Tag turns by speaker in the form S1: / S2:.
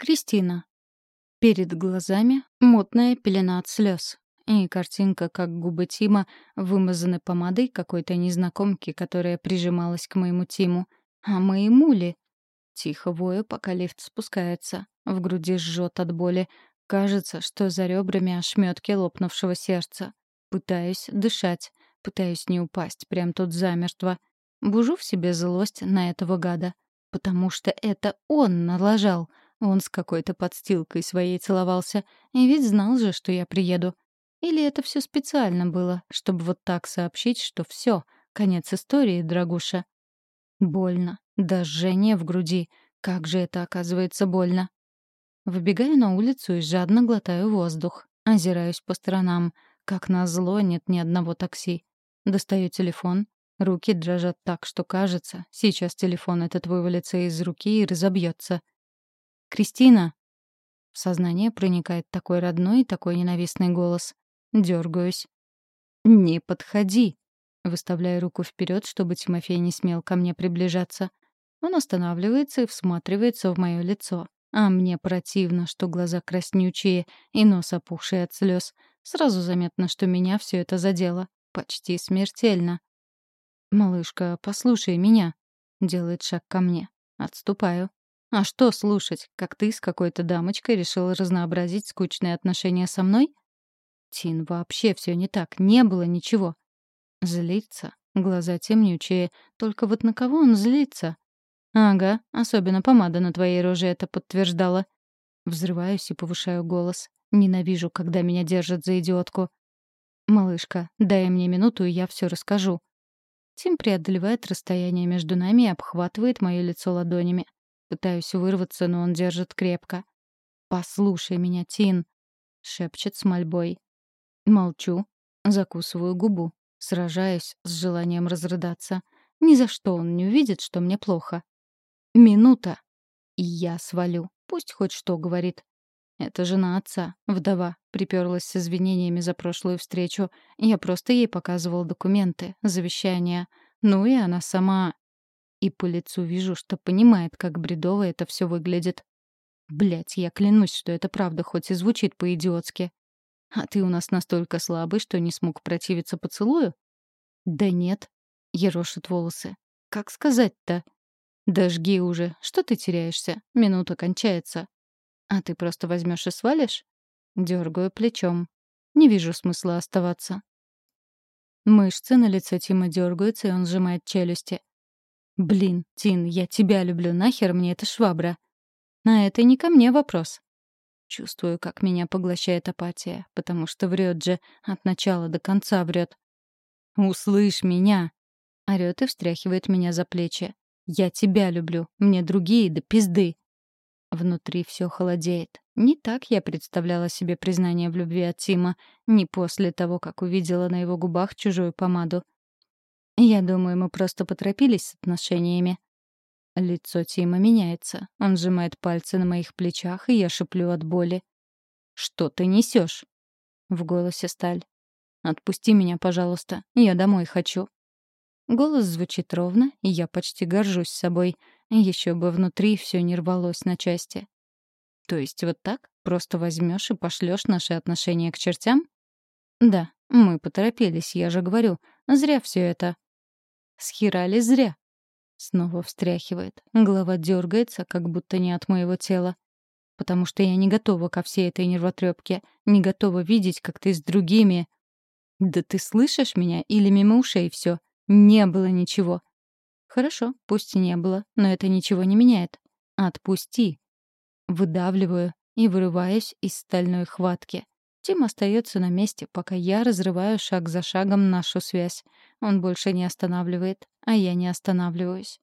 S1: Кристина. Перед глазами мутная пелена от слез. И картинка, как губы Тима вымазаны помадой какой-то незнакомки, которая прижималась к моему Тиму. А моему ли? Тихо вою, пока лифт спускается. В груди жжет от боли. Кажется, что за ребрами ошметки лопнувшего сердца. Пытаюсь дышать. Пытаюсь не упасть прям тут замертво. Бужу в себе злость на этого гада. Потому что это он налажал — он с какой-то подстилкой своей целовался, и ведь знал же, что я приеду. Или это все специально было, чтобы вот так сообщить, что все, конец истории, дорогуша. Больно. Да жжение в груди. Как же это оказывается больно. Выбегаю на улицу и жадно глотаю воздух. Озираюсь по сторонам. Как назло, нет ни одного такси. Достаю телефон. Руки дрожат так, что кажется, сейчас телефон этот вывалится из руки и разобьется. «Кристина!» В сознание проникает такой родной и такой ненавистный голос. Дергаюсь. «Не подходи!» Выставляю руку вперед, чтобы Тимофей не смел ко мне приближаться. Он останавливается и всматривается в мое лицо. А мне противно, что глаза краснючие и нос опухший от слез. Сразу заметно, что меня все это задело. Почти смертельно. «Малышка, послушай меня», — делает шаг ко мне. Отступаю. А что слушать, как ты с какой-то дамочкой решила разнообразить скучные отношения со мной? Тин, вообще все не так, не было ничего. Злится, глаза темнючие, только вот на кого он злится? Ага, особенно помада на твоей роже это подтверждала. Взрываюсь и повышаю голос. Ненавижу, когда меня держат за идиотку. «Малышка, дай мне минуту, и я все расскажу». Тим преодолевает расстояние между нами и обхватывает мое лицо ладонями. Пытаюсь вырваться, но он держит крепко. «Послушай меня, Тин», — шепчет с мольбой. Молчу, закусываю губу, сражаюсь с желанием разрыдаться. Ни за что он не увидит, что мне плохо. Минута, и я свалю. Пусть хоть что говорит. Это жена отца, вдова, приперлась с извинениями за прошлую встречу. Я просто ей показывал документы, завещания. Ну и она сама и по лицу вижу, что понимает, как бредово это все выглядит. Блять, я клянусь, что это правда, хоть и звучит по-идиотски. А ты у нас настолько слабый, что не смог противиться поцелую? Да нет. Ерошит волосы. Как сказать-то? Да жги уже. Что ты теряешься? Минута кончается. А ты просто возьмешь и свалишь? Дергаю плечом. Не вижу смысла оставаться. Мышцы на лице Тима дергаются, и он сжимает челюсти. «Блин, Тин, я тебя люблю, нахер мне эта швабра?» «А это не ко мне вопрос». Чувствую, как меня поглощает апатия, потому что врет же, от начала до конца врет. «Услышь меня!» — орёт и встряхивает меня за плечи. «Я тебя люблю, мне другие до пизды!» Внутри все холодеет. Не так я представляла себе признание в любви от Тима, не после того, как увидела на его губах чужую помаду. Я думаю, мы просто поторопились с отношениями. Лицо Тима меняется. Он сжимает пальцы на моих плечах, и я шеплю от боли. «Что ты несешь? В голосе сталь. «Отпусти меня, пожалуйста. Я домой хочу». Голос звучит ровно, и я почти горжусь собой. Еще бы внутри все не рвалось на части. То есть вот так? Просто возьмешь и пошлешь наши отношения к чертям? Да, мы поторопились, я же говорю. Зря все это. Схерали зря. Снова встряхивает. Голова дергается, как будто не от моего тела. Потому что я не готова ко всей этой нервотрепке, не готова видеть, как ты с другими. Да ты слышишь меня или мимо ушей все? Не было ничего. Хорошо, пусть и не было, но это ничего не меняет. Отпусти. Выдавливаю и вырываюсь из стальной хватки. Тим остается на месте, пока я разрываю шаг за шагом нашу связь. Он больше не останавливает, а я не останавливаюсь.